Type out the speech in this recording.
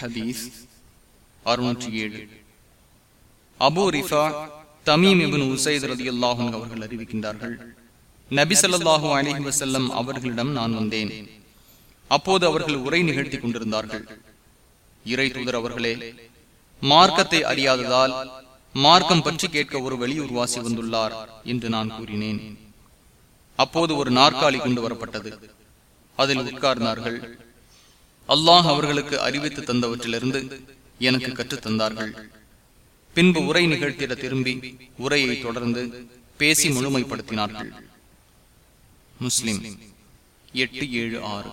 ஹதீஸ் அறுநூற்றி ஏழு. Abu Rifa Tamim ibn Usaid ரதி அல்லாஹும் அவர்கள் அறிவிக்கின்றார்கள் நபி சல்லாஹூ அலஹி வசல்லம் அவர்களிடம் நான் வந்தேன். அப்போது அவர்கள் உரை நிகழ்த்தி கொண்டிருந்தார்கள். இறை தூதர் அவர்களே மார்க்கத்தை அறியாததால் மார்க்கம் பற்றி கேட்க ஒரு வெளியூர்வாசி வந்துள்ளார் என்று நான் கூறினேன். அப்போது ஒரு நாற்காலி கொண்டு வரப்பட்டது. அதில் உட்கார்ந்தார்கள். அல்லாஹ் அவர்களுக்கு அறிவித்து தந்தவற்றிலிருந்து எனக்கு கற்றுத் தந்தார்கள். பின்பு உரை நிகழ்த்திட திரும்பி உரையை தொடர்ந்து பேசி முழுமைப்படுத்தினார்கள். முஸ்லிம் எட்டு ஏழு ஆறு.